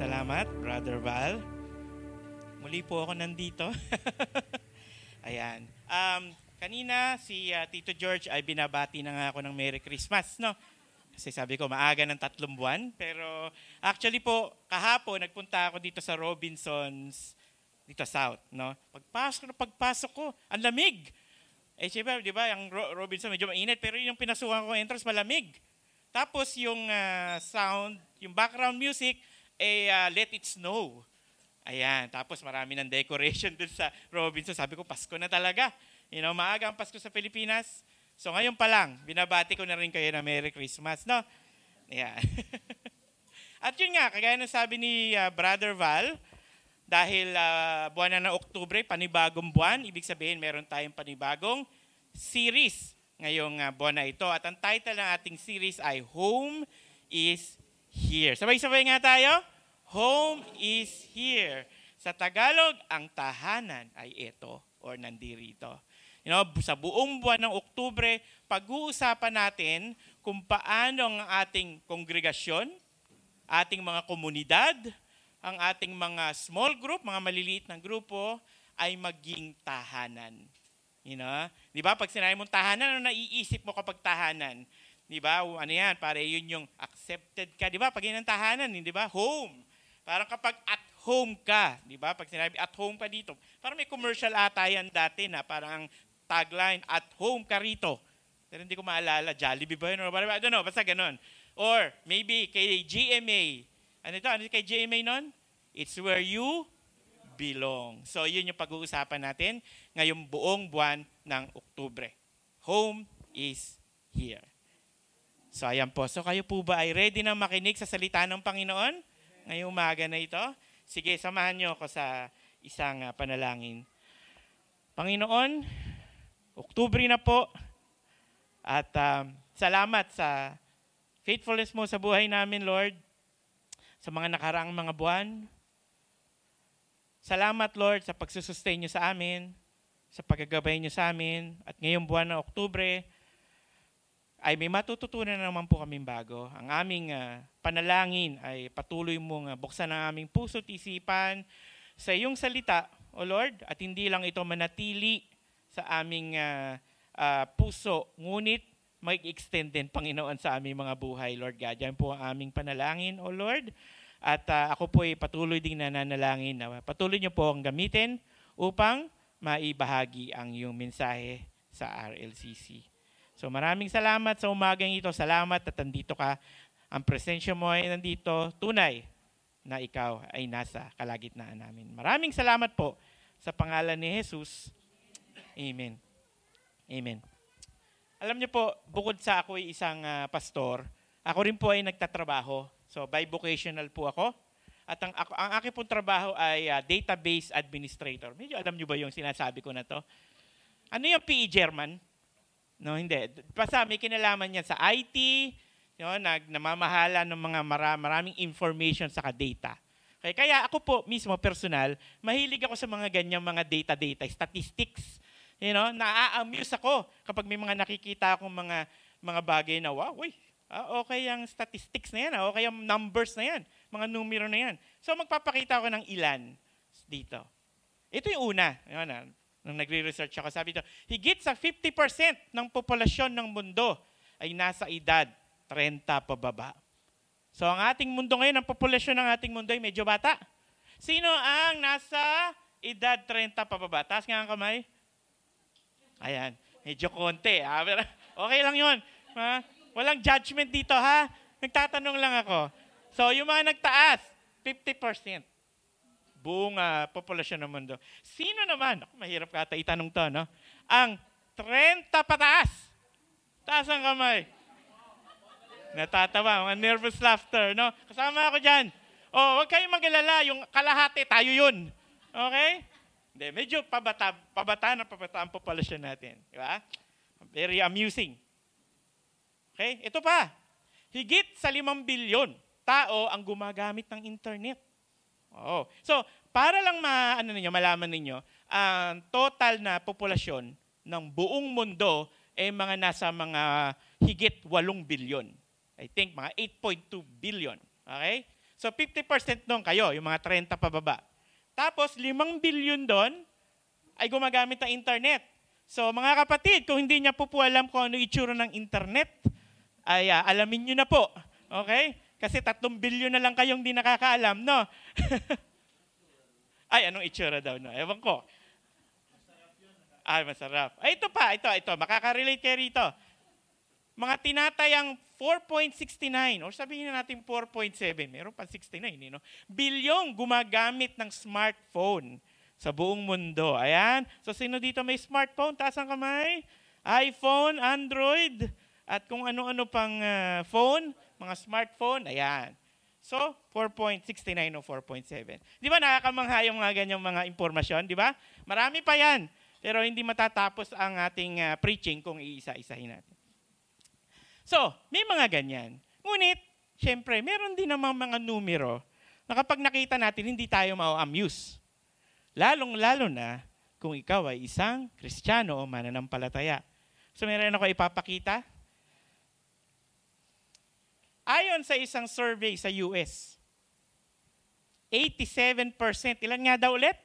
salamat, Brother Val. Muli po ako nandito. Ayan. Um, kanina, si uh, Tito George ay binabati na nga ako ng Merry Christmas, no? Kasi sabi ko, maaga ng tatlong buwan. Pero actually po, kahapon, nagpunta ako dito sa Robinsons, dito South, no? Pagpasok na pagpasok ko, ang lamig. Eh, syempre, di ba, yung Ro- Robinson medyo mainit, pero yung pinasukan ko entrance, malamig. Tapos yung ah, sound, yung background music, eh, ah, Let It Snow. Ayan, tapos marami ng decoration dun sa Robinson. Sabi ko, Pasko na talaga. You know, maaga ang Pasko sa Pilipinas. So ngayon pa lang, binabati ko na rin kayo na Merry Christmas, no? Ayan. At yun nga, kagaya ng sabi ni ah, Brother Val, dahil ah, buwan na ng Oktubre, panibagong buwan, ibig sabihin meron tayong panibagong series ngayong ah, buwan na ito. At ang title ng ating series ay Home is Here. Sabay-sabay nga tayo. Home is here. Sa Tagalog, ang tahanan ay ito or nandirito. You know, sa buong buwan ng Oktubre, pag-uusapan natin kung paano ang ating kongregasyon, ating mga komunidad, ang ating mga small group, mga maliliit na grupo, ay maging tahanan. You know? Di ba? Pag sinabi mong tahanan, ano naiisip mo kapag tahanan? Di ba? Ano yan? Para yun yung accepted ka. Di ba? Pag yun ang tahanan, di ba? Home. Parang kapag at home ka, di ba? Pag sinabi at home ka dito, parang may commercial ata yan dati na parang tagline, at home ka rito. Pero hindi ko maalala, Jollibee ba yun? Or whatever, I don't know, basta ganun. Or maybe kay GMA. Ano ito? Ano kay GMA nun? It's where you belong. So yun yung pag-uusapan natin ngayong buong buwan ng Oktubre. Home is here. So ayan po. So kayo po ba ay ready na makinig sa salita ng Panginoon ngayong umaga na ito? Sige, samahan niyo ako sa isang ah, panalangin. Panginoon, Oktubre na po at um, salamat sa faithfulness mo sa buhay namin, Lord, sa mga nakaraang mga buwan. Salamat, Lord, sa pagsusustain niyo sa amin, sa paggagabay niyo sa amin. At ngayong buwan ng Oktubre, ay may matututunan na naman po kaming bago. Ang aming ah, panalangin ay patuloy mong ah, buksan ang aming puso at isipan sa iyong salita, O Lord, at hindi lang ito manatili sa aming ah, ah, puso, ngunit mag-extend din, Panginoon, sa aming mga buhay, Lord God. Yan po ang aming panalangin, O Lord. At ah, ako po ay patuloy ding nananalangin na patuloy niyo po ang gamitin upang maibahagi ang iyong mensahe sa RLCC. So maraming salamat sa umagang ito. Salamat at nandito ka. Ang presensya mo ay nandito. Tunay na ikaw ay nasa kalagitnaan namin. Maraming salamat po sa pangalan ni Jesus. Amen. Amen. Alam niyo po, bukod sa ako ay isang ah, pastor, ako rin po ay nagtatrabaho. So bivocational po ako. At ang, ako, ang aking pong trabaho ay ah, database administrator. Medyo alam niyo ba yung sinasabi ko na to? Ano yung PE German? No, hindi. Basta may kinalaman yan sa IT, know, nag, namamahala ng mga mara, maraming information sa data. Kaya, kaya ako po mismo personal, mahilig ako sa mga ganyang mga data-data, statistics. You know, naa-amuse ako kapag may mga nakikita akong mga mga bagay na, wow, uy, ah, okay ang statistics na yan, ah, okay ang numbers na yan, mga numero na yan. So magpapakita ako ng ilan dito. Ito yung una. Yun, ah, nung nagre-research ako, sabi ito, higit sa 50% ng populasyon ng mundo ay nasa edad 30 pababa. So ang ating mundo ngayon, ang populasyon ng ating mundo ay medyo bata. Sino ang nasa edad 30 pababa? Taas nga ang kamay. Ayan, medyo konti. Ha? Okay lang yun. Ha? Walang judgment dito, ha? Nagtatanong lang ako. So, yung mga nagtaas, 50% buong ah, populasyon ng mundo. Sino naman, ako, mahirap kata itanong to, no? Ang 30 pataas. Taas ang kamay. Natatawa, mga nervous laughter, no? Kasama ako dyan. Oh, huwag kayong magalala, yung kalahati, tayo yun. Okay? Hindi, medyo pabata, pabata na pabata ang populasyon natin. Di ba? Very amusing. Okay? Ito pa. Higit sa 5 bilyon tao ang gumagamit ng internet. Oo. So, para lang ma, ano ninyo, malaman ninyo, ang total na populasyon ng buong mundo ay mga nasa mga higit 8 bilyon. I think mga 8.2 billion. Okay? So 50% doon kayo, yung mga 30 pababa. Tapos 5 billion doon ay gumagamit ng internet. So mga kapatid, kung hindi niya po po alam kung ano itsura ng internet, ay ah, alamin niyo na po. Okay? Kasi 3 billion na lang kayong di nakakaalam, no? ay, anong itsura daw, no? Ewan ko. Ay, masarap. Ay, ito pa, ito, ito. Makaka-relate kayo rito. Mga tinatayang 4.69 or sabihin na natin 4.7, meron pa 69, eh, no? bilyong gumagamit ng smartphone sa buong mundo. Ayan. So, sino dito may smartphone? Taas ang kamay. iPhone, Android, at kung ano-ano pang ah, phone, mga smartphone. Ayan. So, 4.69 o 4.7. Di ba nakakamangha yung mga ganyang mga impormasyon? Di ba? Marami pa yan. Pero hindi matatapos ang ating ah, preaching kung iisa-isahin natin. So, may mga ganyan. Ngunit, syempre, meron din namang mga numero na kapag nakita natin, hindi tayo ma-amuse. Lalong-lalo na kung ikaw ay isang kristyano o mananampalataya. So, meron ako ipapakita. Ayon sa isang survey sa US, 87%, ilan nga daw ulit?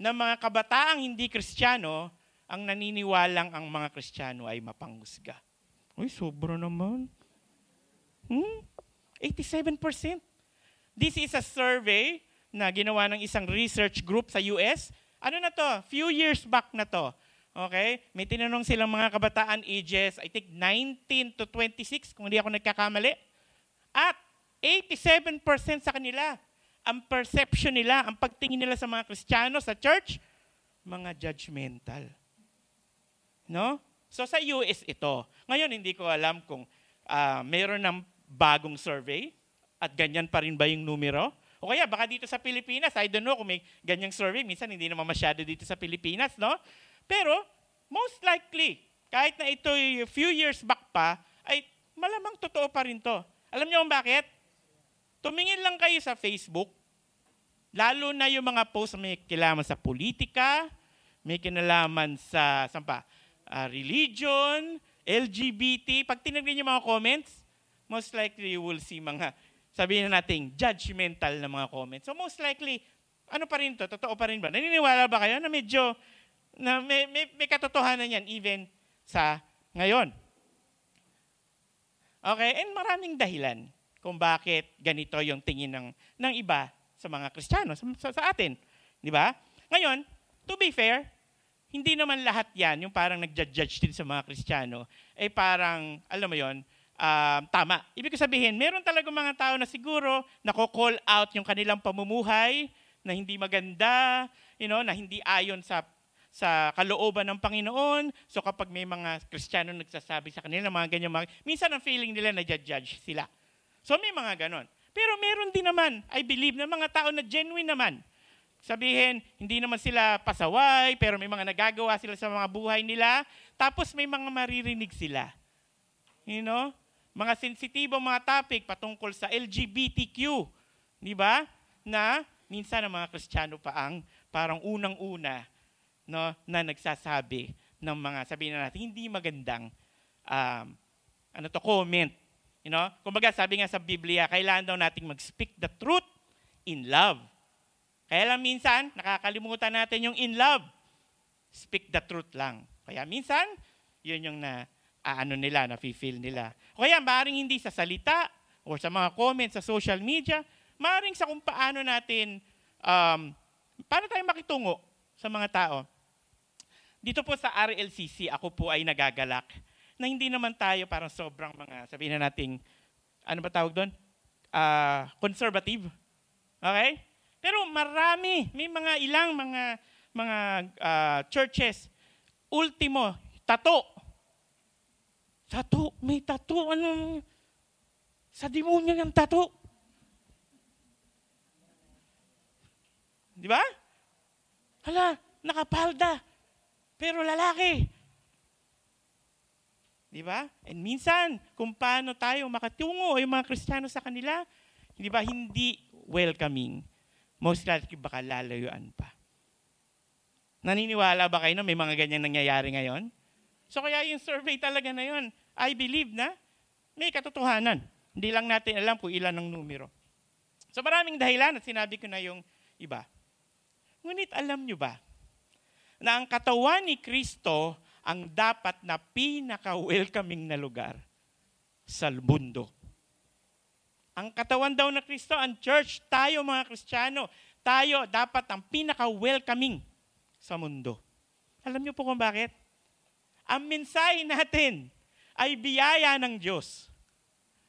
ng mga kabataang hindi kristyano ang naniniwalang ang mga kristyano ay mapanghusga. Uy, sobra naman. Hmm? 87%. This is a survey na ginawa ng isang research group sa US. Ano na to? Few years back na to. Okay? May tinanong silang mga kabataan ages, I think 19 to 26, kung hindi ako nagkakamali. At 87% sa kanila, ang perception nila, ang pagtingin nila sa mga Kristiyano, sa church, mga judgmental. No? So sa US ito. Ngayon, hindi ko alam kung ah, meron ng bagong survey at ganyan pa rin ba yung numero. O kaya baka dito sa Pilipinas, I don't know kung may ganyang survey. Minsan hindi naman masyado dito sa Pilipinas, no? Pero most likely, kahit na ito few years back pa, ay malamang totoo pa rin to. Alam niyo kung bakit? Tumingin lang kayo sa Facebook, lalo na yung mga posts na may kinalaman sa politika, may kinalaman sa, saan pa? Ah, religion, LGBT. Pag tinignan yung mga comments, most likely you will see mga, sabihin na natin, judgmental na mga comments. So most likely, ano pa rin to? Totoo pa rin ba? Naniniwala ba kayo na medyo, na may, may, may katotohanan yan even sa ngayon? Okay, and maraming dahilan kung bakit ganito yung tingin ng, ng iba sa mga Kristiyano, sa, sa, atin. Di ba? Ngayon, to be fair, hindi naman lahat yan, yung parang nagja-judge din sa mga Kristiyano, eh parang, alam mo yon um, tama. Ibig sabihin, meron talaga mga tao na siguro nako-call out yung kanilang pamumuhay na hindi maganda, you know, na hindi ayon sa sa kalooban ng Panginoon. So kapag may mga Kristiyano nagsasabi sa kanila mga ganyan mga, minsan ang feeling nila na judge sila. So may mga ganon. Pero meron din naman, I believe, na mga tao na genuine naman. Sabihin, hindi naman sila pasaway, pero may mga nagagawa sila sa mga buhay nila. Tapos may mga maririnig sila. You know? Mga sensitibong mga topic patungkol sa LGBTQ. Di ba? Na minsan ang mga Kristiyano pa ang parang unang-una no, na nagsasabi ng mga, sabihin na natin, hindi magandang um, ano to, comment. You know? Kumbaga, sabi nga sa Biblia, kailangan daw nating mag-speak the truth in love. Kaya lang minsan, nakakalimutan natin yung in love. Speak the truth lang. Kaya minsan, yun yung na, ano nila, na-feel nila. O kaya, maaaring hindi sa salita o sa mga comments sa social media, maaaring sa kung paano natin, um, paano tayo makitungo sa mga tao. Dito po sa RLCC, ako po ay nagagalak na hindi naman tayo parang sobrang mga, sabihin na nating, ano ba tawag doon? Ah, conservative. Okay? Pero marami, may mga ilang mga mga ah, churches, ultimo, tato. Tato, may tato, anong, sa demonyo yung tato. Di ba? Hala, nakapalda. Pero lalaki. Di ba? And minsan, kung paano tayo makatungo yung mga Kristiyano sa kanila, di ba, hindi welcoming. Most likely baka lalayuan pa. Naniniwala ba kayo na may mga ganyan nangyayari ngayon? So kaya yung survey talaga na yun, I believe na may katotohanan Hindi lang natin alam kung ilan ang numero. So maraming dahilan at sinabi ko na yung iba. Ngunit alam nyo ba na ang katawan ni Kristo ang dapat na pinaka-welcoming na lugar sa mundo. Ang katawan daw na Kristo, ang church, tayo mga Kristiyano, tayo dapat ang pinaka-welcoming sa mundo. Alam niyo po kung bakit? Ang mensahe natin ay biyaya ng Diyos.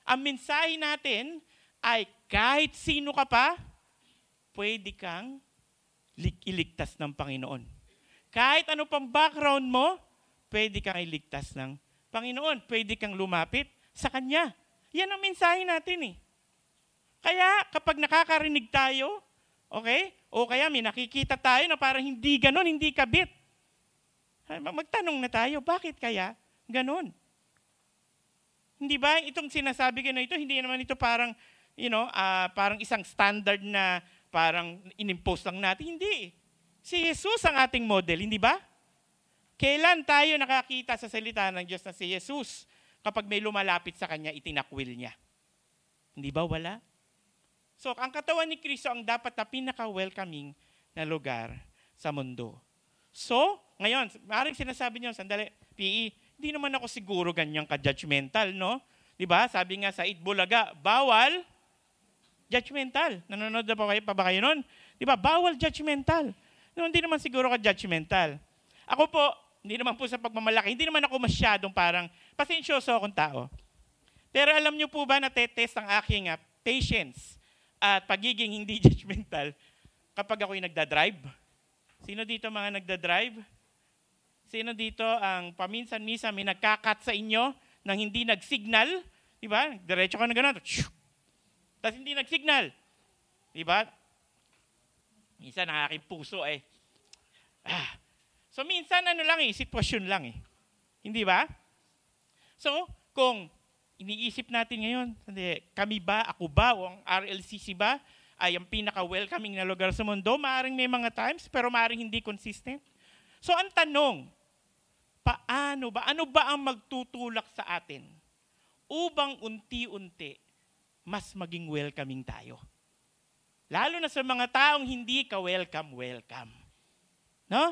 Ang mensahe natin ay kahit sino ka pa, pwede kang iligtas ng Panginoon. Kahit ano pang background mo, pwede kang iligtas ng Panginoon. Pwede kang lumapit sa Kanya. Yan ang mensahe natin eh. Kaya kapag nakakarinig tayo, okay, o kaya may nakikita tayo na parang hindi ganon, hindi kabit. Magtanong na tayo, bakit kaya ganon? Hindi ba itong sinasabi ko na ito, hindi naman ito parang, you know, ah, parang isang standard na parang inimpose lang natin. Hindi. Si Jesus ang ating model, hindi ba? Kailan tayo nakakita sa salita ng Diyos na si Jesus kapag may lumalapit sa Kanya, itinakwil niya? Hindi ba wala? So, ang katawan ni Kristo ang dapat na pinaka-welcoming na lugar sa mundo. So, ngayon, maaaring sinasabi niyo, sandali, PE, hindi naman ako siguro ganyang ka-judgmental, no? Di ba? Sabi nga sa Itbulaga, bawal judgmental. Nanonood na pa, kayo, pa ba kayo nun? Di ba? Bawal judgmental. No, hindi naman siguro ka-judgmental. Ako po, hindi naman po sa pagmamalaki, hindi naman ako masyadong parang pasensyoso akong tao. Pero alam niyo po ba na tetest ang aking ah, patience at pagiging hindi judgmental kapag ako'y nagda-drive? Sino dito mga nagda-drive? Sino dito ang paminsan-misa may nagkakat sa inyo nang hindi nag-signal? Di ba? Diretso ka na gano'n. Tapos hindi nag-signal. Di ba? Minsan ang aking puso eh. Ah. So minsan ano lang eh, sitwasyon lang eh. Hindi ba? So, kung iniisip natin ngayon, kami ba, ako ba, o ang RLCC ba, ay ang pinaka-welcoming na lugar sa mundo, maaring may mga times, pero maaring hindi consistent. So ang tanong, paano ba, ano ba ang magtutulak sa atin? Ubang unti-unti, mas maging welcoming tayo. Lalo na sa mga taong hindi ka welcome, welcome. No?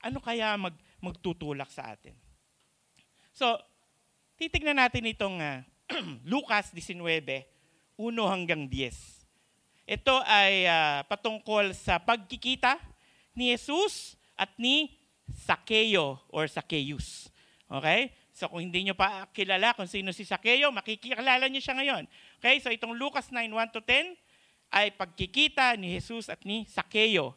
Ano kaya mag, magtutulak sa atin? So, titignan natin itong ah, Lucas 19, 1 hanggang 10. Ito ay ah, patungkol sa pagkikita ni Jesus at ni Sakeo or Sakeus. Okay? So kung hindi nyo pa kilala kung sino si Sakeo, makikilala nyo siya ngayon. Okay? So itong Lucas 9, 1 to 10 ay pagkikita ni Jesus at ni Sakeo.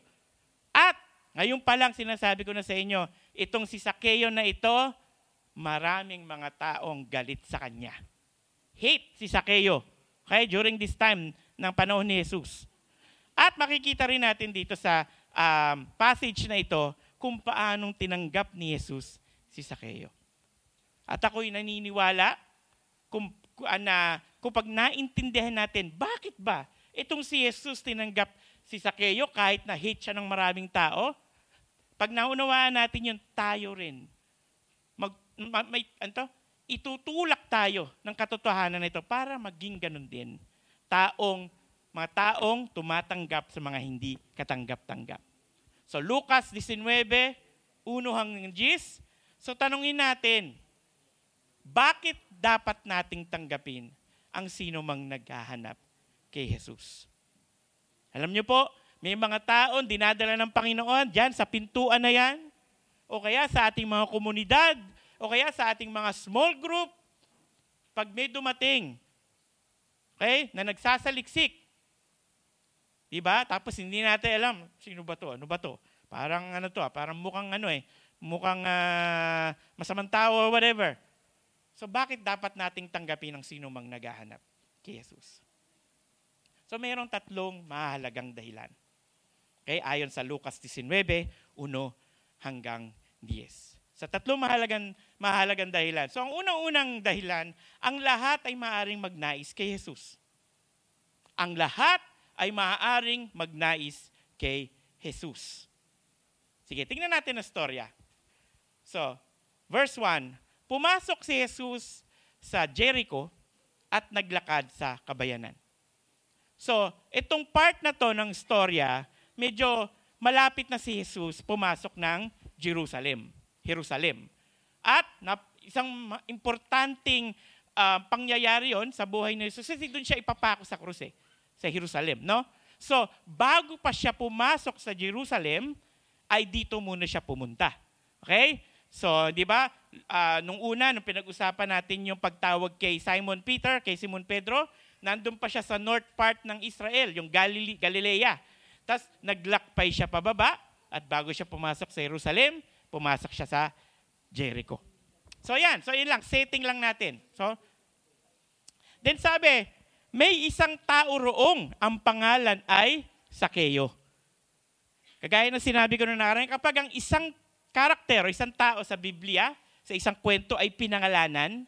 At ngayon pa lang sinasabi ko na sa inyo, itong si Sakeo na ito, maraming mga taong galit sa kanya. Hate si Sakeo. Okay? During this time ng panahon ni Jesus. At makikita rin natin dito sa um, passage na ito kung paanong tinanggap ni Jesus si Sakeo. At ako'y naniniwala kung, na, kung pag naintindihan natin, bakit ba itong si Jesus tinanggap si Sakeo kahit na hate siya ng maraming tao, pag naunawaan natin yun, tayo rin. Mag, ma, may, anto, itutulak tayo ng katotohanan na ito para maging ganun din. Taong, mga taong tumatanggap sa mga hindi katanggap-tanggap. So Lucas 19, 1 hanggang 10. So tanungin natin, bakit dapat nating tanggapin ang sino mang naghahanap kay Jesus? Alam niyo po, may mga taon dinadala ng Panginoon dyan sa pintuan na yan, o kaya sa ating mga komunidad, o kaya sa ating mga small group, pag may dumating, okay, na nagsasaliksik, di ba? Tapos hindi natin alam, sino ba to? Ano ba to? Parang ano to, ah, parang mukhang ano eh, mukhang ah, masamang tao or whatever. So bakit dapat nating tanggapin ang sino mang naghahanap kay Jesus? So mayroong tatlong mahalagang dahilan. Okay, ayon sa Lucas 19, 1 hanggang 10. Sa tatlong mahalagang, mahalagang dahilan. So ang unang-unang dahilan, ang lahat ay maaaring magnais kay Jesus. Ang lahat ay maaaring magnais kay Jesus. Sige, tingnan natin ang storya. So, verse 1, pumasok si Jesus sa Jericho at naglakad sa kabayanan. So, itong part na to ng storya, medyo malapit na si Jesus pumasok ng Jerusalem. Jerusalem. At na, isang ma- importanteng ah, pangyayari yon sa buhay ni Jesus kasi doon siya ipapako sa krus eh, sa Jerusalem, no? So, bago pa siya pumasok sa Jerusalem, ay dito muna siya pumunta. Okay? So, di ba, ah, nung una, nung pinag-usapan natin yung pagtawag kay Simon Peter, kay Simon Pedro, nandun pa siya sa north part ng Israel, yung Galilee, Galilea. Tapos, naglakpay siya pababa, at bago siya pumasok sa Jerusalem, pumasok siya sa Jericho. So, yan. So, yun lang. Setting lang natin. So, then sabi, may isang tao roong, ang pangalan ay Sakeo. Kagaya ng sinabi ko noong nakaraan, kapag ang isang karakter o isang tao sa Biblia, sa isang kwento ay pinangalanan,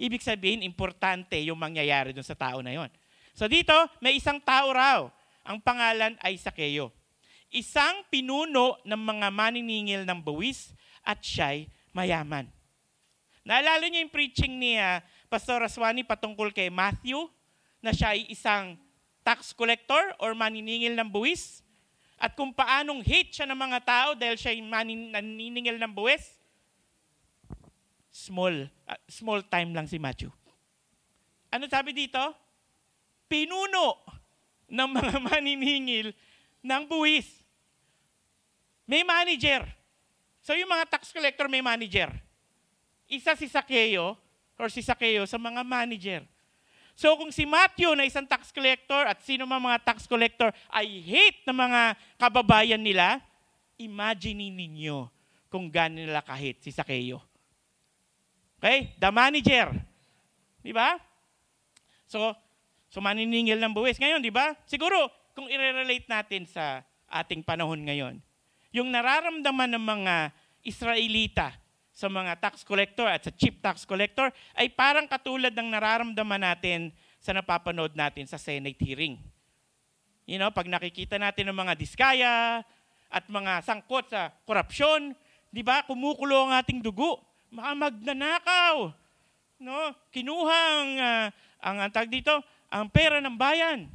ibig sabihin, importante yung mangyayari dun sa tao na yon. So dito, may isang tao raw. Ang pangalan ay Sakeo. Isang pinuno ng mga maniningil ng buwis at siya'y mayaman. Naalala niyo yung preaching ni ah, Pastor Aswani patungkol kay Matthew na siya ay isang tax collector or maniningil ng buwis? At kung paanong hate siya ng mga tao dahil siya ay manin- naniningil ng buwis? Small, ah, small time lang si Matthew. Ano sabi dito? Pinuno ng mga maniningil ng buwis. May manager. So yung mga tax collector may manager. Isa si Sakeo or si Sakeo sa mga manager. So kung si Matthew na isang tax collector at sino man mga tax collector ay hate ng mga kababayan nila, imagine ninyo kung gaano nila kahit si Sakeo. Okay? The manager. Di ba? So, so maniningil ng buwis. Ngayon, di ba? Siguro, kung i-relate natin sa ating panahon ngayon, yung nararamdaman ng mga Israelita sa mga tax collector at sa chief tax collector ay parang katulad ng nararamdaman natin sa napapanood natin sa Senate hearing. You know, pag nakikita natin ng mga diskaya at mga sangkot sa korupsyon, di ba, kumukulo ang ating dugo. Mga magnanakaw. No? Kinuhang ah, ang ang tag dito, ang pera ng bayan.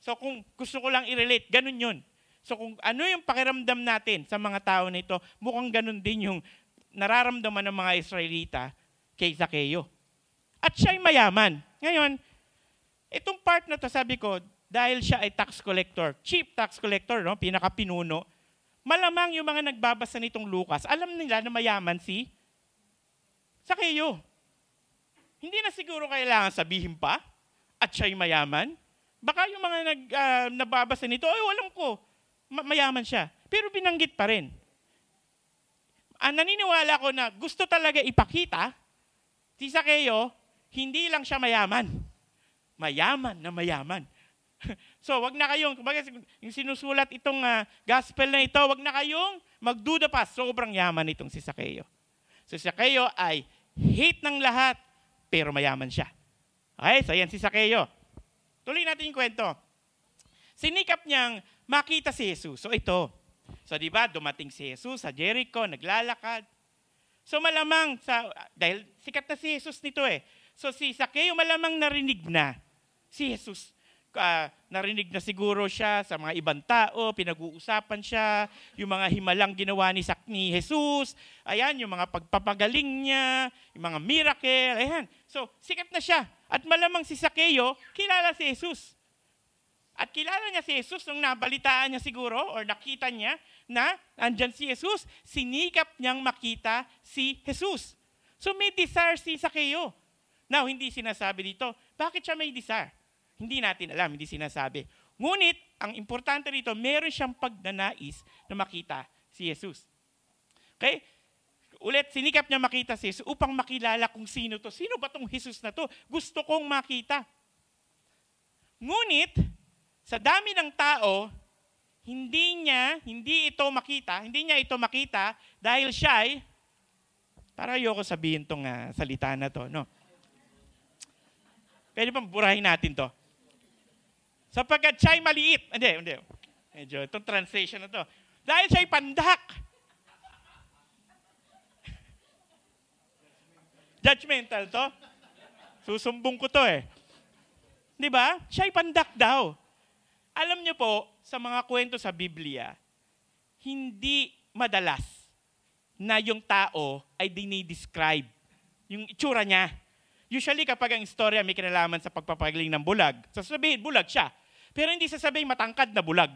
So kung gusto ko lang i-relate, ganun yun. So kung ano yung pakiramdam natin sa mga tao nito, mukhang ganun din yung nararamdaman ng mga Israelita kay Zaccheo. At siya ay mayaman. Ngayon, itong part na to, sabi ko, dahil siya ay tax collector, chief tax collector, no, pinaka-pinuno, malamang yung mga nagbabasa nitong Lucas, alam nila na mayaman si Zaccheo. Hindi na siguro kailangan sabihin pa at siya'y mayaman. Baka yung mga nag, ah, nababasa nito, ay, alam ko, ma- mayaman siya. Pero binanggit pa rin. Ah, naniniwala ko na gusto talaga ipakita, si Zaccheo, hindi lang siya mayaman. Mayaman na mayaman. so, wag na kayong, kumbaga, yung sinusulat itong ah, gospel na ito, wag na kayong magduda pa, sobrang yaman itong si Zaccheo. So, si Zaccheo ay hate ng lahat, pero mayaman siya. Okay, so yan si Zaccheo. Tuloy natin yung kwento. Sinikap niyang makita si Jesus. So ito. So di ba, dumating si Jesus sa Jericho, naglalakad. So malamang, sa, dahil sikat na si Jesus nito eh. So si Zaccheo malamang narinig na si Jesus. Ah, narinig na siguro siya sa mga ibang tao, pinag-uusapan siya, yung mga himalang ginawa ni, Sak- ni Jesus, ayan, yung mga pagpapagaling niya, yung mga miracle, ayan. So, sikat na siya. At malamang si Zaccheo, kilala si Jesus. At kilala niya si Jesus nung nabalitaan niya siguro or nakita niya na andyan si Jesus, sinikap niyang makita si Jesus. So may desire si Zaccheo. Now, hindi sinasabi dito, bakit siya may desire? Hindi natin alam, hindi sinasabi. Ngunit, ang importante rito, meron siyang pagnanais na makita si Jesus. Okay? Ulit, sinikap niya makita si Jesus upang makilala kung sino to. Sino ba tong Jesus na to? Gusto kong makita. Ngunit, sa dami ng tao, hindi niya, hindi ito makita, hindi niya ito makita dahil siya ay, para ayoko sabihin tong ah, salita na to, no? Pwede bang burahin natin to? Sapagkat siya'y maliit. Hindi, hindi. Medyo, itong translation na to. Dahil siya'y pandak. Judgmental to. Susumbong ko to eh. Di ba? Siya'y pandak daw. Alam niyo po, sa mga kwento sa Biblia, hindi madalas na yung tao ay dinidescribe yung itsura niya. Usually kapag ang istorya may kinalaman sa pagpapagaling ng bulag, sasabihin bulag siya. Pero hindi sasabihin matangkad na bulag.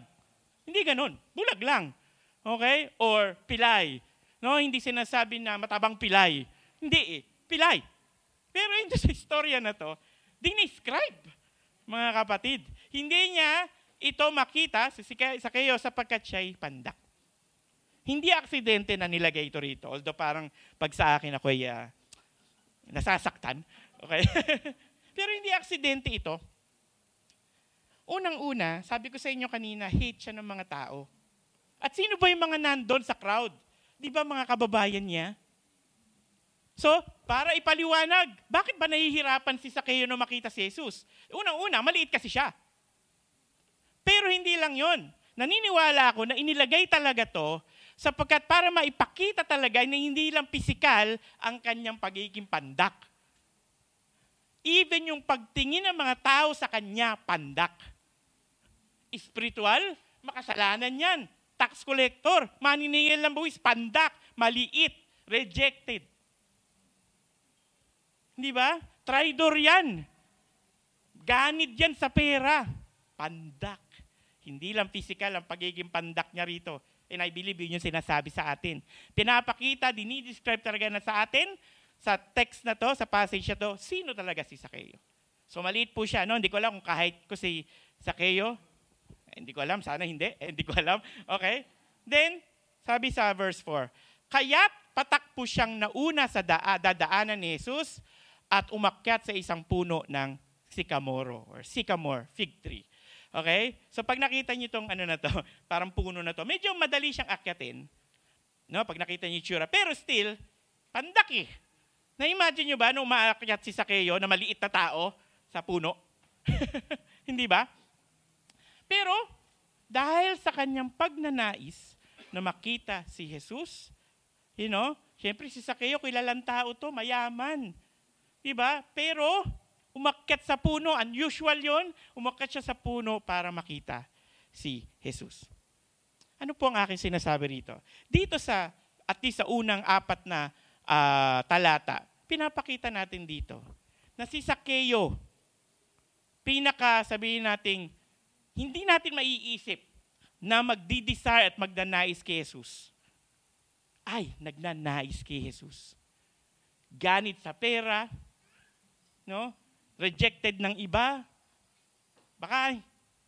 Hindi ganun. Bulag lang. Okay? Or pilay. No, hindi sinasabi na matabang pilay. Hindi eh. Pilay. Pero hindi sa istorya na to, dinescribe, mga kapatid. Hindi niya ito makita sa kayo sapagkat siya'y pandak. Hindi aksidente na nilagay ito rito. Although parang pag sa akin ako ay uh, nasasaktan. Okay? Pero hindi aksidente ito. Unang-una, sabi ko sa inyo kanina, hate siya ng mga tao. At sino ba yung mga nandun sa crowd? Di ba mga kababayan niya? So, para ipaliwanag, bakit ba nahihirapan si Sakeo na makita si Jesus? Unang-una, maliit kasi siya. Pero hindi lang yon. Naniniwala ako na inilagay talaga to sapagkat para maipakita talaga na hindi lang pisikal ang kanyang pagiging pandak. Even yung pagtingin ng mga tao sa kanya, pandak. Spiritual, makasalanan yan. Tax collector, maniningil ng buwis, pandak, maliit, rejected. Di ba? Traidor yan. Ganid yan sa pera. Pandak. Hindi lang physical ang pagiging pandak niya rito. And I believe yun yung sinasabi sa atin. Pinapakita, dinidescribe talaga na sa atin, sa text na to, sa passage na to, sino talaga si Sakeo. So maliit po siya. No? Hindi ko alam kung kahit ko si Sakeo. Eh, hindi ko alam. Sana hindi. Eh, hindi ko alam. Okay? Then, sabi sa verse 4, Kaya't patakpo siyang nauna sa daa, dadaanan ni Jesus at umakyat sa isang puno ng sycamore or sycamore fig tree. Okay? So pag nakita niyo itong ano na to, parang puno na to, medyo madali siyang akyatin. No, pag nakita niyo itsura. Pero still, pandak eh. Na-imagine niyo ba nung umaakyat si Sakeo na maliit na tao sa puno? Hindi ba? Pero dahil sa kanyang pagnanais na makita si Jesus, you know, syempre si Sakeo kilalang tao to, mayaman. Diba? Pero, umakyat sa puno, unusual yon umakyat siya sa puno para makita si Jesus. Ano po ang aking sinasabi rito? Dito sa, at least sa unang apat na uh, talata, pinapakita natin dito na si Sakeo, pinaka sabihin nating, hindi natin maiisip na magdi-desire at magdanais kay Jesus. Ay, nagnanais kay Jesus. Ganit sa pera, no? Rejected ng iba. Baka,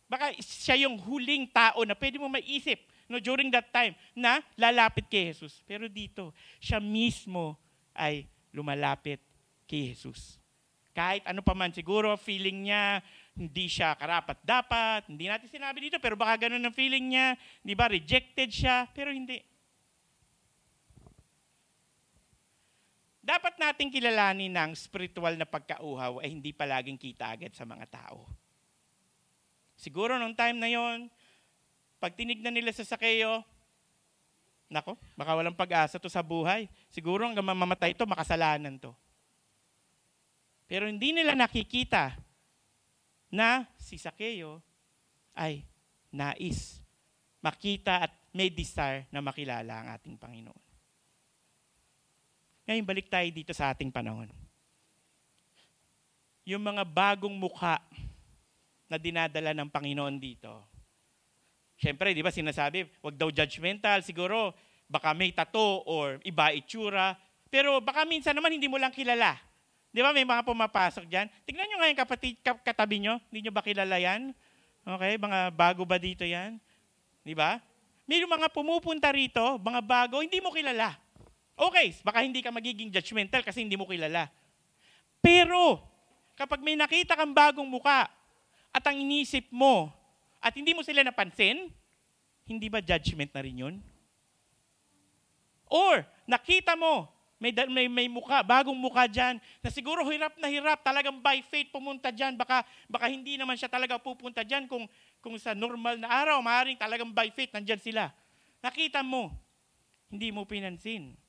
baka siya yung huling tao na pwede mo maiisip no, during that time na lalapit kay Jesus. Pero dito, siya mismo ay lumalapit kay Jesus. Kahit ano pa man, siguro feeling niya, hindi siya karapat dapat, hindi natin sinabi dito, pero baka ganun ang feeling niya, di ba, rejected siya, pero hindi. dapat nating kilalanin ng spiritual na pagkauhaw ay hindi palaging kita agad sa mga tao. Siguro nung time na yon, pag tinignan nila sa Sakeo, nako, baka walang pag-asa to sa buhay. Siguro hanggang mamamatay to, makasalanan to. Pero hindi nila nakikita na si Sakeo ay nais makita at may desire na makilala ang ating Panginoon. Ngayon, balik tayo dito sa ating panahon. Yung mga bagong mukha na dinadala ng Panginoon dito. Siyempre, di ba sinasabi, wag daw judgmental, siguro baka may tato or iba itsura. Pero baka minsan naman hindi mo lang kilala. Di ba may mga pumapasok dyan? Tignan nyo ngayon kapatid, katabi nyo, hindi nyo ba kilala yan? Okay, mga bago ba dito yan? Di ba? May mga pumupunta rito, mga bago, hindi mo kilala. Okay, baka hindi ka magiging judgmental kasi hindi mo kilala. Pero, kapag may nakita kang bagong muka at ang inisip mo at hindi mo sila napansin, hindi ba judgment na rin yun? Or, nakita mo, may, may, may muka, bagong muka dyan, na siguro hirap na hirap, talagang by faith pumunta dyan, baka, baka hindi naman siya talaga pupunta dyan kung, kung sa normal na araw, maaaring talagang by faith, nandyan sila. Nakita mo, hindi mo pinansin.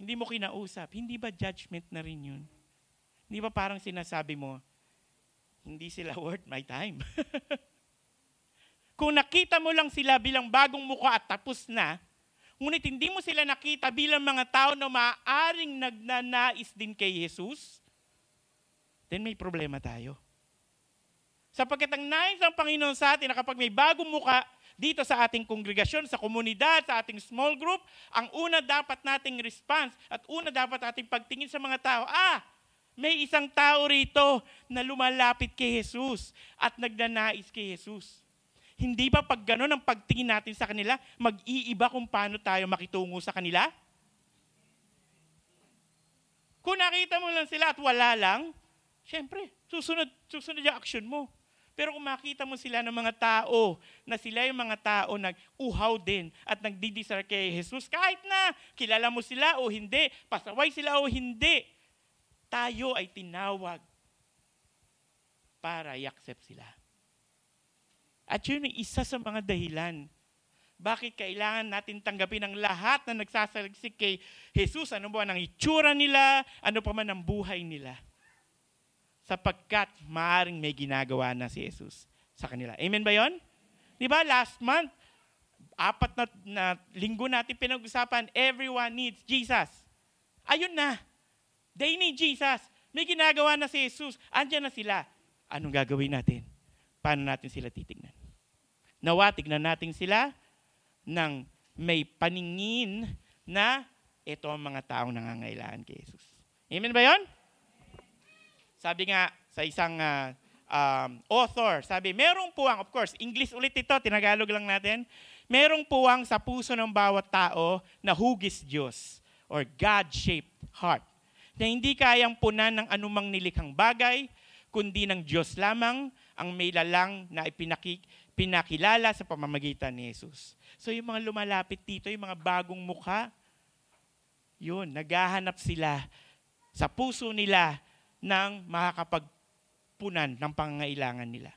Hindi mo kinausap. Hindi ba judgment na rin yun? Hindi ba parang sinasabi mo, hindi sila worth my time. Kung nakita mo lang sila bilang bagong mukha at tapos na, ngunit hindi mo sila nakita bilang mga tao na maaaring nagnanais din kay Jesus, then may problema tayo. Sapagkat ang nais ng Panginoon sa atin na kapag may bagong muka dito sa ating kongregasyon, sa komunidad, sa ating small group, ang una dapat nating response at una dapat ating pagtingin sa mga tao, ah, may isang tao rito na lumalapit kay Jesus at nagnanais kay Jesus. Hindi ba pag gano'n ang pagtingin natin sa kanila, mag-iiba kung paano tayo makitungo sa kanila? Kung nakita mo lang sila at wala lang, syempre, susunod, susunod yung action mo. Pero kung makita mo sila ng mga tao, na sila yung mga tao nag-uhaw din at nagdidisar kay Jesus, kahit na kilala mo sila o hindi, pasaway sila o hindi, tayo ay tinawag para i-accept sila. At yun ang isa sa mga dahilan. Bakit kailangan natin tanggapin ang lahat na nagsasaliksik kay Jesus? Ano ba ang itsura nila? Ano pa man ang buhay nila? Sapagkat maaring may ginagawa na si Jesus sa kanila. Amen ba yon? Di ba last month, apat na, na linggo natin pinag-usapan, everyone needs Jesus. Ayun na. They need Jesus. May ginagawa na si Jesus. Andiyan na sila. Anong gagawin natin? Paano natin sila titignan? Nawa, tignan natin sila ng may paningin na ito ang mga taong nangangailangan kay Jesus. Amen ba yon? Sabi nga sa isang uh, um, author, sabi, merong puwang, of course, English ulit ito, tinagalog lang natin, merong puwang sa puso ng bawat tao na hugis Diyos or God-shaped heart na hindi kayang punan ng anumang nilikhang bagay, kundi ng Diyos lamang ang may lalang na ipinakik, pinakilala sa pamamagitan ni Jesus. So yung mga lumalapit dito, yung mga bagong mukha, yun, naghahanap sila sa puso nila ng makakapagpunan ng pangangailangan nila.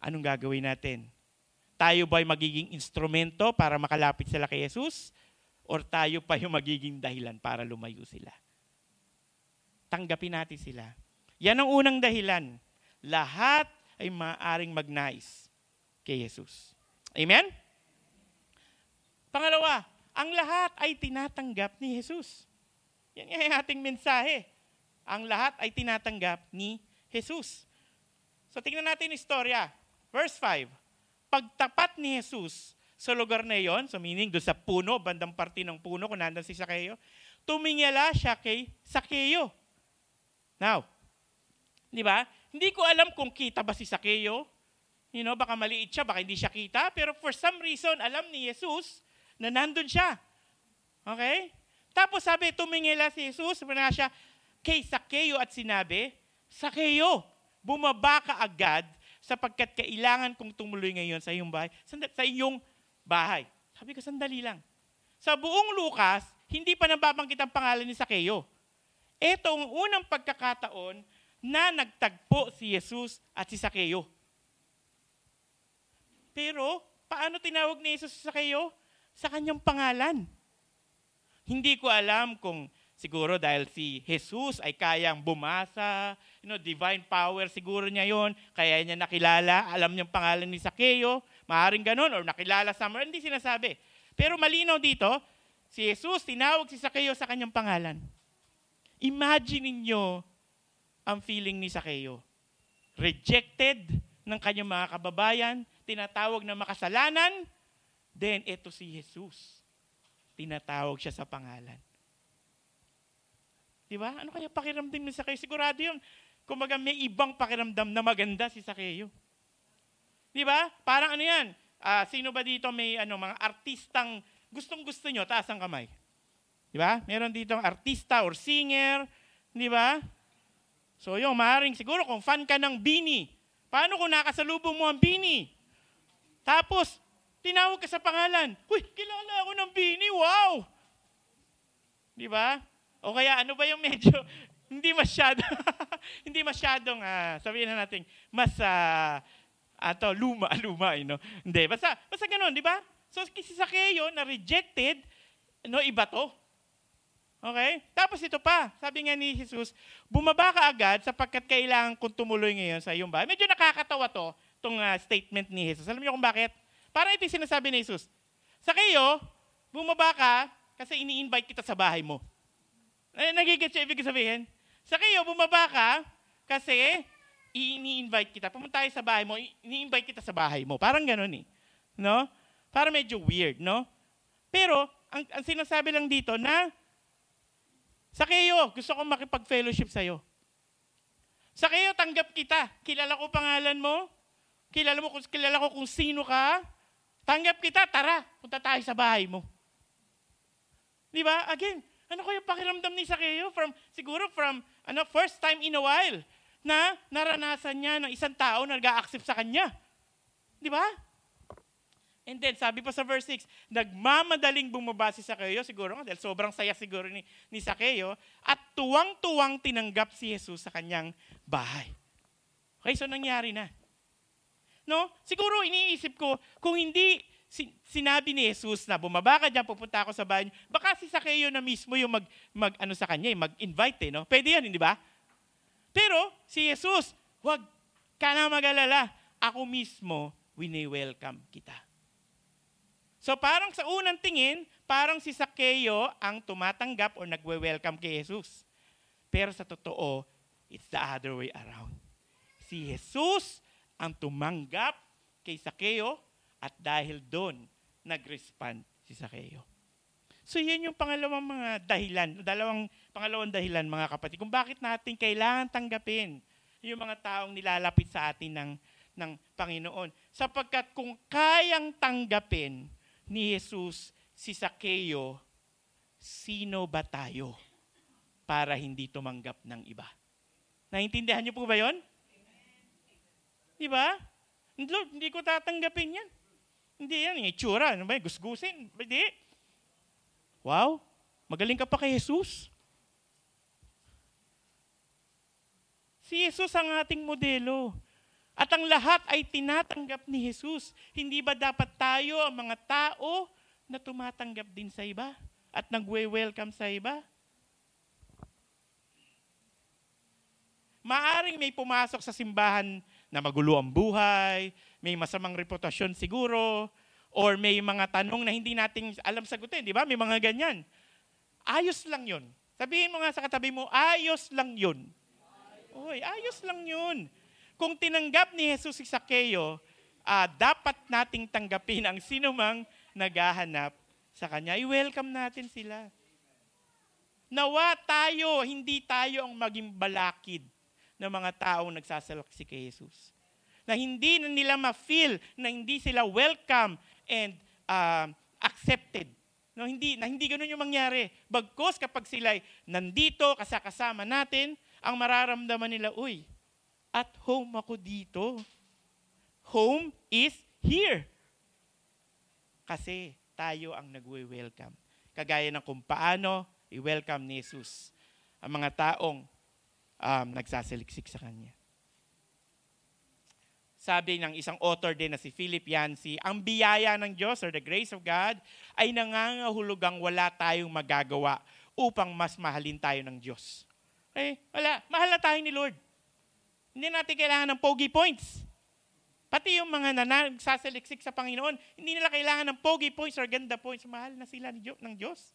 Anong gagawin natin? Tayo ba ay magiging instrumento para makalapit sila kay Jesus? Or tayo pa yung magiging dahilan para lumayo sila? Tanggapin natin sila. Yan ang unang dahilan. Lahat ay maaaring magnais kay Jesus. Amen? Pangalawa, ang lahat ay tinatanggap ni Jesus. Yan yung ating mensahe. Ang lahat ay tinatanggap ni Jesus. So tingnan natin yung istorya. Verse 5. Pagtapat ni Jesus sa lugar na iyon, so meaning doon sa puno, bandang parte ng puno, kung nandun si Sakeo, tumingala siya kay Sakeo. Now, di ba? Hindi ko alam kung kita ba si Sakeo. You know, baka maliit siya, baka hindi siya kita. Pero for some reason, alam ni Jesus na nandun siya. Okay? Tapos sabi, tumingila si Jesus, na siya, kay Sakeo at sinabi, Sakeo, bumaba ka agad sapagkat kailangan kong tumuloy ngayon sa iyong bahay. Sa iyong bahay. Sabi ko, sandali lang. Sa buong Lukas, hindi pa nababanggit ang pangalan ni Sakeo. Ito ang unang pagkakataon na nagtagpo si Jesus at si Sakeo. Pero, paano tinawag ni Jesus si Sakeo? Sa kanyang pangalan. Hindi ko alam kung siguro dahil si Jesus ay kayang bumasa, you know, divine power siguro niya yon, kaya niya nakilala, alam niyang pangalan ni Sakeo, maaaring ganun, or nakilala somewhere, hindi sinasabi. Pero malinaw dito, si Jesus tinawag si Sakeo sa kanyang pangalan. Imagine niyo ang feeling ni Sakeo. Rejected ng kanyang mga kababayan, tinatawag na makasalanan, then ito si Jesus. Tinatawag siya sa pangalan. Di ba? Ano kaya pakiramdam ni Sakeo? Sigurado yun. Kumbaga may ibang pakiramdam na maganda si Sakeo. Di ba? Parang ano yan? Uh, sino ba dito may ano, mga artistang gustong gusto nyo? Taas ang kamay. Di ba? Meron dito artista or singer. Di ba? So yung maaaring siguro kung fan ka ng Bini, paano kung nakasalubong mo ang Bini? Tapos, tinawag ka sa pangalan. Uy, kilala ako ng Bini, wow! Di ba? O kaya ano ba yung medyo, hindi masyado, hindi masyadong, uh, sabihin na natin, mas, uh, ato, luma, luma, you know? Hindi, basta, basta ganun, di ba? So, si Sakeo na rejected, no, iba to. Okay? Tapos ito pa, sabi nga ni Jesus, bumaba ka agad sapagkat kailangan kong tumuloy ngayon sa iyong bahay. Medyo nakakatawa to, itong uh, statement ni Jesus. Alam niyo kung bakit? Para ito yung sinasabi ni Jesus. Sa kayo, bumaba ka kasi ini-invite kita sa bahay mo. Eh, nagigit siya ibig sabihin? Sa kayo, bumaba ka kasi ini-invite kita. Pumunta tayo sa bahay mo, ini-invite kita sa bahay mo. Parang ganun eh. No? Para medyo weird, no? Pero, ang, ang sinasabi lang dito na sa kayo, gusto kong makipag-fellowship sa'yo. Sa kayo, tanggap kita. Kilala ko pangalan mo. Kilala mo kung kilala ko kung sino ka. Tanggap kita, tara, punta tayo sa bahay mo. Di ba? Again, ano ko yung pakiramdam ni Sakeo from siguro from ano first time in a while na naranasan niya ng isang tao na nag-accept sa kanya. Di ba? And then, sabi pa sa verse 6, nagmamadaling bumaba si Sakeo, siguro nga, dahil sobrang saya siguro ni, ni Sakeo, at tuwang-tuwang tinanggap si Jesus sa kanyang bahay. Okay, so nangyari na. No? Siguro iniisip ko, kung hindi sinabi ni Jesus na bumaba ka dyan, pupunta ako sa bahay niyo, baka si Sakeo na mismo yung mag, mag ano sa kanya, eh, mag-invite, eh, no? Pwede yan, hindi ba? Pero si Jesus, wag ka na mag-alala. Ako mismo, wini-welcome kita. So parang sa unang tingin, parang si Sakeo ang tumatanggap or nagwe-welcome kay Jesus. Pero sa totoo, it's the other way around. Si Jesus ang tumanggap kay Sakeo at dahil doon, nag-respond si Sakeo. So yun yung pangalawang mga dahilan, dalawang pangalawang dahilan mga kapatid, kung bakit natin kailangan tanggapin yung mga taong nilalapit sa atin ng, ng Panginoon. Sapagkat kung kayang tanggapin ni Jesus si Sakeo, sino ba tayo para hindi tumanggap ng iba? Naintindihan niyo po ba yon? Di ba? Lord, hindi ko tatanggapin yan. Hindi yan, yung itsura. Ano ba? Gusgusin? Hindi. Wow, magaling ka pa kay Jesus. Si Jesus ang ating modelo. At ang lahat ay tinatanggap ni Jesus. Hindi ba dapat tayo, ang mga tao, na tumatanggap din sa iba? At nagwe-welcome sa iba? Maaring may pumasok sa simbahan na magulo ang buhay, may masamang reputasyon siguro, or may mga tanong na hindi natin alam sagutin, di ba? May mga ganyan. Ayos lang yun. Sabihin mo nga sa katabi mo, ayos lang yun. Uy, ayos lang yun. Kung tinanggap ni Jesus si Sakeo, uh, dapat nating tanggapin ang sinumang naghahanap sa Kanya. I-welcome natin sila. Nawa tayo, hindi tayo ang maging balakid ng mga taong nagsasalaksi kay Jesus. Na hindi na nila ma-feel na hindi sila welcome and uh, accepted. No, hindi, na hindi ganun yung mangyari. Bagkos kapag sila nandito, kasakasama natin, ang mararamdaman nila, uy, at home ako dito. Home is here. Kasi tayo ang nagwe-welcome. Kagaya ng kung paano i-welcome ni Jesus ang mga taong um, nagsasaliksik sa Kanya. Sabi ng isang author din na si Philip Yancey, ang biyaya ng Diyos or the grace of God ay nangangahulugang wala tayong magagawa upang mas mahalin tayo ng Diyos. Okay? Wala. Mahal na tayo ni Lord. Hindi natin kailangan ng pogi points. Pati yung mga nagsasaliksik sa Panginoon, hindi nila kailangan ng pogi points or ganda points. Mahal na sila ng Diyos.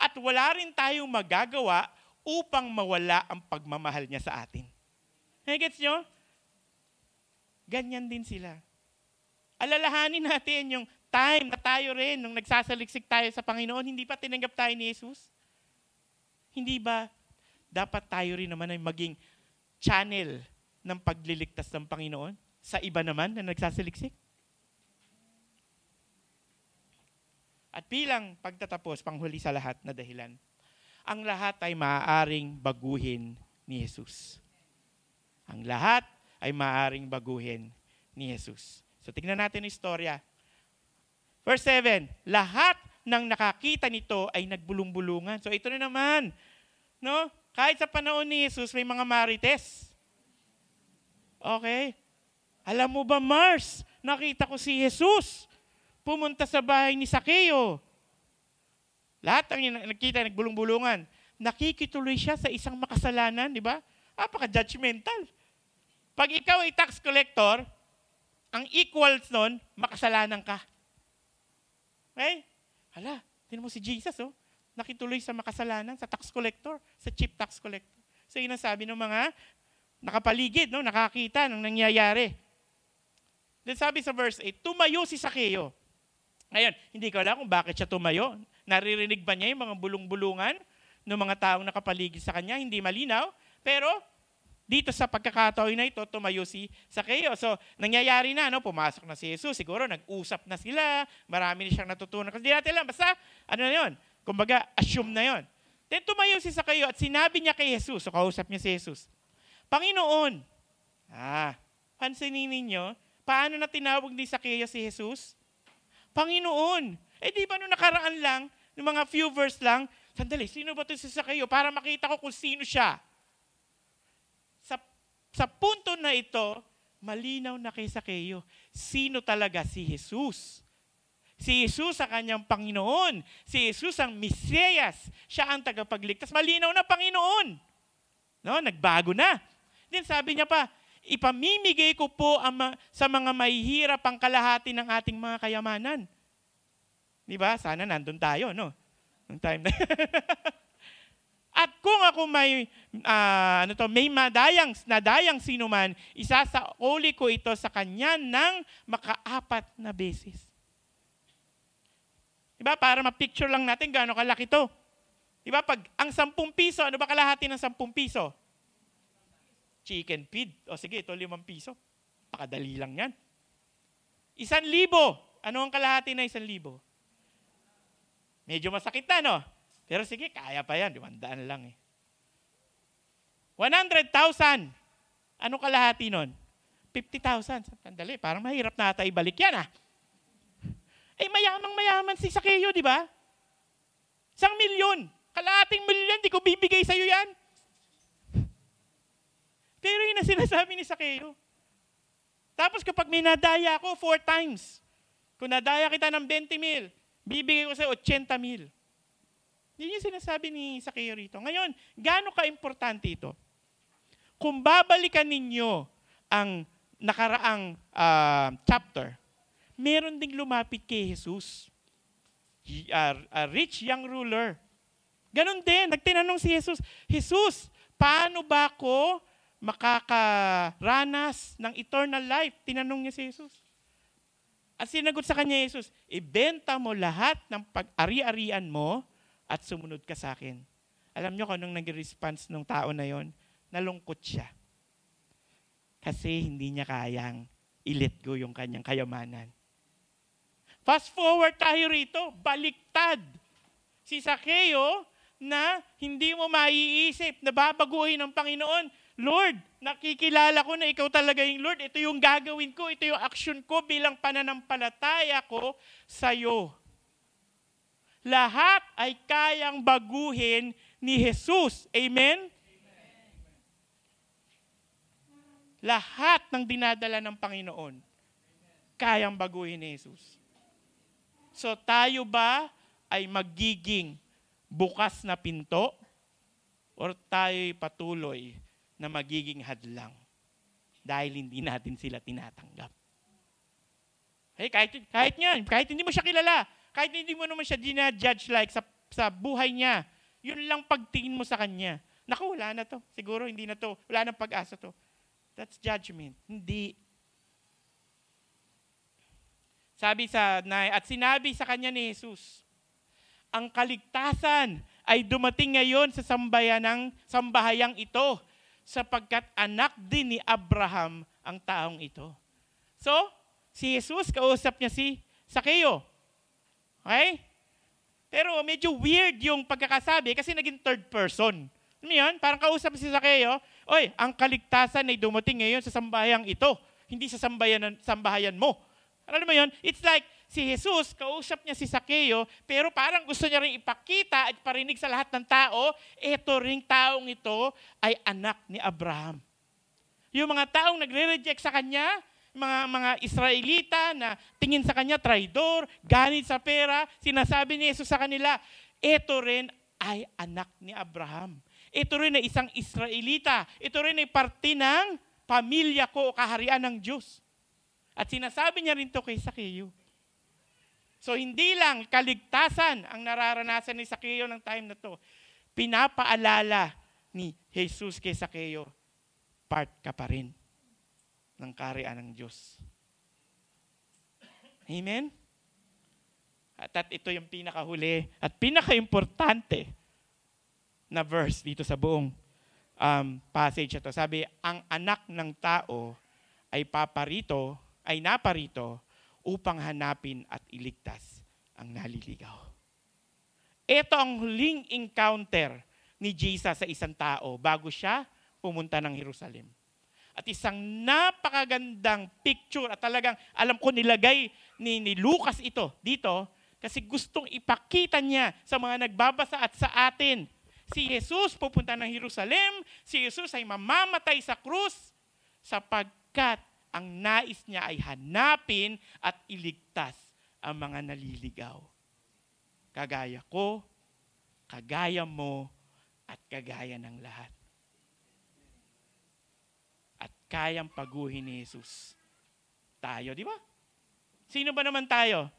At wala rin tayong magagawa upang mawala ang pagmamahal niya sa atin. Hey, gets nyo? Ganyan din sila. Alalahanin natin yung time na tayo rin, nung nagsasaliksik tayo sa Panginoon, hindi pa tinanggap tayo ni Jesus? Hindi ba dapat tayo rin naman ay maging channel ng pagliligtas ng Panginoon sa iba naman na nagsasaliksik? At bilang pagtatapos, panghuli sa lahat na dahilan, ang lahat ay maaaring baguhin ni Jesus. Ang lahat ay maaaring baguhin ni Jesus. So tingnan natin ang istorya. Verse 7, lahat ng nakakita nito ay nagbulong-bulungan. So ito na naman, no? Kahit sa panahon ni Jesus, may mga marites. Okay? Alam mo ba, Mars, nakita ko si Jesus. Pumunta sa bahay ni Sakeo. Lahat ang nakita, nagbulong-bulungan. Nakikituloy siya sa isang makasalanan, di ba? Napaka-judgmental. Pag ikaw ay tax collector, ang equals nun, makasalanan ka. Okay? Hala, tinan mo si Jesus, oh. Nakituloy sa makasalanan, sa tax collector, sa chief tax collector. So yun ang sabi ng mga nakapaligid, no? nakakita ng nangyayari. Then sabi sa verse 8, tumayo si Sakeo. Ngayon, hindi ko alam kung bakit siya tumayo. Naririnig ba niya yung mga bulong-bulungan ng mga taong nakapaligid sa kanya? Hindi malinaw. Pero dito sa pagkakataon na ito, tumayo si Sakeo. So, nangyayari na, no? pumasok na si Jesus. Siguro, nag-usap na sila. Marami na siyang natutunan. Kasi di natin alam, basta, ano na yun? Kumbaga, assume na yun. Then tumayo si Sakeo at sinabi niya kay Jesus, so kausap niya si Jesus, Panginoon, ah, pansinin ninyo, paano na tinawag ni Sakeo si Jesus? Panginoon. Eh di ba nung nakaraan lang, ng mga few verse lang, sandali, sino ba ito si Sakeo? Para makita ko kung sino siya. Sa, sa punto na ito, malinaw na kay Sakeo, sino talaga si Jesus? Si Jesus ang kanyang Panginoon. Si Jesus ang Mesiyas. Siya ang tagapagligtas. Malinaw na Panginoon. No, nagbago na. Then sabi niya pa, ipamimigay ko po ang sa mga mahihirap ang kalahati ng ating mga kayamanan. Di ba? Sana nandun tayo, no? Nung time na At kung ako may ah, ano to, may madayang nadayang sino man, isasauli ko ito sa kanya ng makaapat na beses. Diba? Para ma-picture lang natin gaano kalaki to. Diba? Pag ang 10 piso, ano ba kalahati ng 10 piso? Chicken feed. O sige, ito 5 piso. Pakadali lang yan. Isan libo. Ano ang kalahati na isan libo? Medyo masakit na, no? Pero sige, kaya pa yan. Limandaan lang eh. 100,000. Ano kalahati nun? 50,000. Sandali, parang mahirap na ata ibalik yan ah. Eh, mayamang mayaman si Sakeo, di ba? Isang milyon. Kalahating milyon, di ko bibigay sa'yo yan. Pero yun ang sinasabi ni Sakeo. Tapos kapag may nadaya ako, four times. Kung nadaya kita ng 20 mil, bibigay ko sa'yo 80 mil. Yun yung sinasabi ni Sakeo rito. Ngayon, gaano ka-importante ito? Kung babalikan ninyo ang nakaraang ah, chapter, meron ding lumapit kay Jesus. He- A, a rich young ruler. Ganon din, nagtinanong si Jesus, Jesus, paano ba ako makakaranas ng eternal life? Tinanong niya si Jesus. At sinagot sa kanya Jesus, ibenta mo lahat ng pag-ari-arian mo at sumunod ka sa akin. Alam niyo kung anong nag-response ng tao na yon? Nalungkot siya. Kasi hindi niya kayang i-let go yung kanyang kayamanan. Fast forward tayo rito, baliktad. Si Sakeo na hindi mo maiisip na babaguhin ng Panginoon. Lord, nakikilala ko na ikaw talaga yung Lord. Ito yung gagawin ko, ito yung action ko bilang pananampalataya ko sa iyo. Lahat ay kayang baguhin ni Jesus. Amen? Lahat ng dinadala ng Panginoon, kayang baguhin ni Jesus. So tayo ba ay magiging bukas na pinto or tayo'y patuloy na magiging hadlang dahil hindi natin sila tinatanggap? Hey, kahit, kahit yan, kahit hindi mo siya kilala, kahit hindi mo naman siya dinajudge like sa, sa buhay niya, yun lang pagtingin mo sa kanya. Naku, wala na to. Siguro hindi na to. Wala nang pag-asa to. That's judgment. Hindi. Sabi sa at sinabi sa kanya ni Jesus, ang kaligtasan ay dumating ngayon sa sambayan ng sambahayang ito sapagkat anak din ni Abraham ang taong ito. So, si Jesus kausap niya si Sakeo. Okay? Pero medyo weird yung pagkakasabi kasi naging third person. Mo yun? Parang kausap si Sakeo, Oy, ang kaligtasan ay dumating ngayon sa sambayang ito, hindi sa sambayan, sambahayan mo. Alam mo yun? It's like, si Jesus, kausap niya si Sakeo, pero parang gusto niya rin ipakita at parinig sa lahat ng tao, eto ring taong ito ay anak ni Abraham. Yung mga taong nagre-reject sa kanya, mga mga Israelita na tingin sa kanya traidor, ganit sa pera, sinasabi ni Jesus sa kanila, ito rin ay anak ni Abraham. Ito rin ay isang Israelita. Ito rin ay parte ng pamilya ko o kaharian ng Diyos. At sinasabi niya rin to kay Sakeo. So hindi lang kaligtasan ang nararanasan ni Sakeo ng time na to. Pinapaalala ni Jesus kay Sakeo, part ka pa rin ng kaharian ng Diyos. Amen? At, at ito yung pinakahuli at pinaka-importante na verse dito sa buong um, passage ito. Sabi, ang anak ng tao ay paparito, ay naparito upang hanapin at iligtas ang naliligaw. Ito ang huling encounter ni Jesus sa isang tao bago siya pumunta ng Jerusalem. At isang napakagandang picture at talagang alam ko nilagay ni, ni Lucas ito dito kasi gustong ipakita niya sa mga nagbabasa at sa atin. Si Jesus pupunta ng Jerusalem, si Jesus ay mamamatay sa krus sapagkat ang nais niya ay hanapin at iligtas ang mga naliligaw. Kagaya ko, kagaya mo, at kagaya ng lahat. At kayang paguhin ni Jesus. Tayo, di ba? Sino ba naman tayo?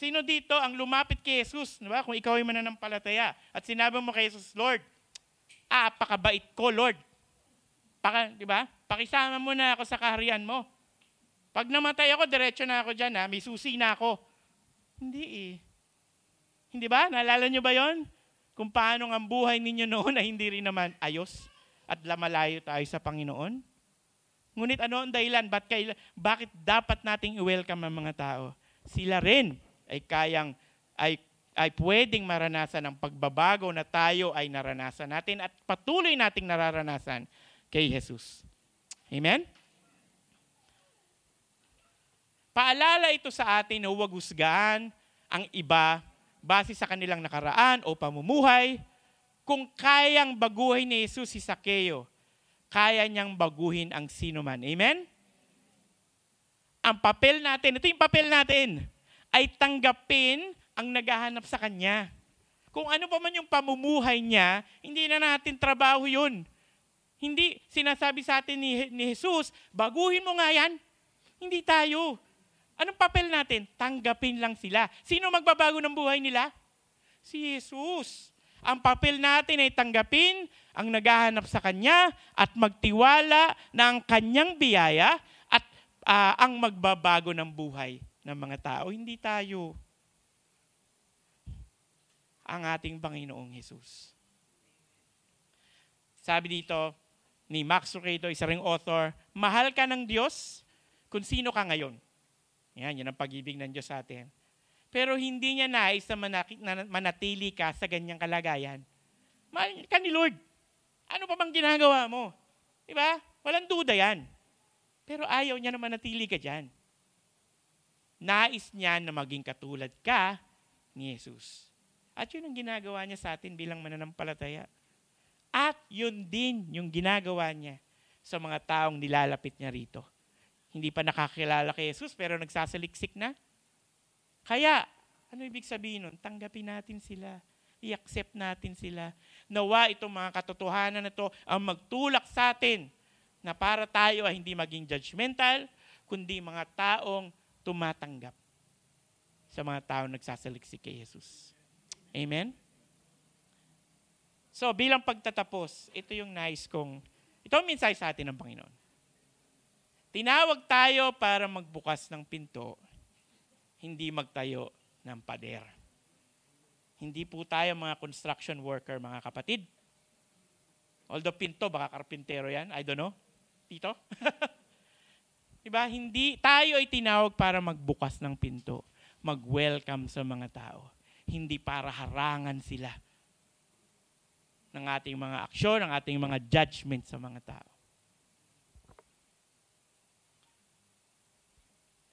Sino dito ang lumapit kay Jesus? Di ba? Kung ikaw ay mananampalataya at sinabi mo kay Jesus, Lord, ah, pakabait ko, Lord. Paka, di ba? Pakisama mo na ako sa kaharian mo. Pag namatay ako, diretso na ako dyan, ha? may susi na ako. Hindi eh. Hindi ba? Naalala nyo ba yon? kung paano ang buhay ninyo noon ay hindi rin naman ayos at lamalayo tayo sa Panginoon? Ngunit ano ang dahilan? Ba't kaila, bakit dapat nating i-welcome ang mga tao? Sila rin ay kayang, ay, ay pwedeng maranasan ang pagbabago na tayo ay naranasan natin at patuloy nating nararanasan kay Jesus. Amen? Paalala ito sa atin na huwag husgaan ang iba base sa kanilang nakaraan o pamumuhay, kung kayang baguhin ni Jesus si Sakeo, kaya niyang baguhin ang sino man. Amen? Ang papel natin, ito yung papel natin, ay tanggapin ang naghahanap sa Kanya. Kung ano pa man yung pamumuhay niya, hindi na natin trabaho yun. Hindi sinasabi sa atin ni, ni Jesus, baguhin mo nga yan. Hindi tayo. Anong papel natin? Tanggapin lang sila. Sino magbabago ng buhay nila? Si Jesus. Ang papel natin ay tanggapin ang naghahanap sa Kanya at magtiwala na ang Kanyang biyaya at uh, ang magbabago ng buhay ng mga tao. Hindi tayo. Ang ating Panginoong Jesus. Sabi dito ni Max Lucado, isa ring author, mahal ka ng Diyos kung sino ka ngayon. Yan, yan ang pag-ibig ng Diyos sa atin. Pero hindi niya nais na manatili ka sa ganyang kalagayan. Mahal ka ni Lord. Ano pa bang ginagawa mo? Di ba? Walang duda yan. Pero ayaw niya na manatili ka dyan. Nais niya na maging katulad ka ni Jesus. At yun ang ginagawa niya sa atin bilang mananampalataya. At yun din yung ginagawa niya sa mga taong nilalapit niya rito hindi pa nakakilala kay Jesus pero nagsasaliksik na. Kaya, ano ibig sabihin nun? Tanggapin natin sila. I-accept natin sila. Nawa itong mga katotohanan na to ang magtulak sa atin na para tayo ay hindi maging judgmental, kundi mga taong tumatanggap sa mga taong nagsasaliksik kay Jesus. Amen? So, bilang pagtatapos, ito yung nice kong, ito ang mensahe sa atin ng Panginoon. Tinawag tayo para magbukas ng pinto, hindi magtayo ng pader. Hindi po tayo mga construction worker, mga kapatid. Although pinto, baka karpintero yan. I don't know. Tito? diba? Hindi, tayo ay tinawag para magbukas ng pinto. Mag-welcome sa mga tao. Hindi para harangan sila ng ating mga aksyon, ng ating mga judgment sa mga tao.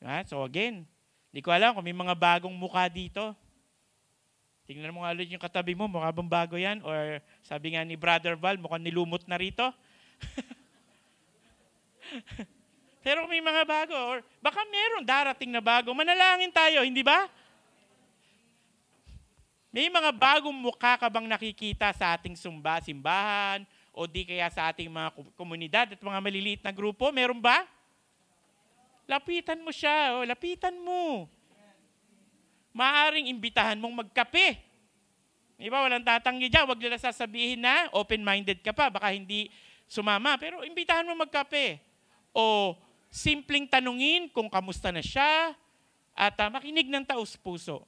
Ha? So again, hindi ko alam kung may mga bagong mukha dito. Tingnan mo nga ulit yung katabi mo, mukha bang bago yan? Or sabi nga ni Brother Val, mukhang nilumot na rito. Pero may mga bago, or baka meron darating na bago. Manalangin tayo, hindi ba? May mga bagong mukha ka bang nakikita sa ating sumba, simbahan, o di kaya sa ating mga komunidad at mga maliliit na grupo? Meron ba? Lapitan mo siya, o lapitan mo. Maaring imbitahan mong magkape. Di ba, walang tatanggi dyan. Huwag nila sasabihin na open-minded ka pa. Baka hindi sumama. Pero imbitahan mo magkape. O simpleng tanungin kung kamusta na siya at ah, makinig ng taus-puso.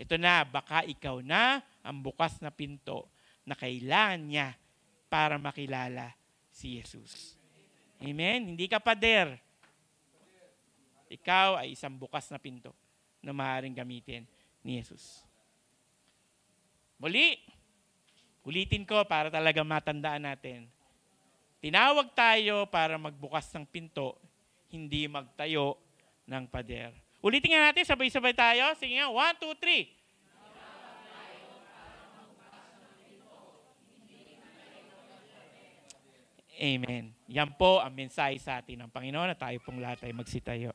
Ito na, baka ikaw na ang bukas na pinto na kailangan niya para makilala si Jesus. Amen? Hindi ka pader. Ikaw ay isang bukas na pinto na maaaring gamitin ni Jesus. Muli, ulitin ko para talaga matandaan natin. Tinawag tayo para magbukas ng pinto, hindi magtayo ng pader. Ulitin nga natin, sabay-sabay tayo. Sige nga, one, two, three. Amen. Yan po ang mensahe sa atin ng Panginoon na tayo pong lahat ay magsitayo.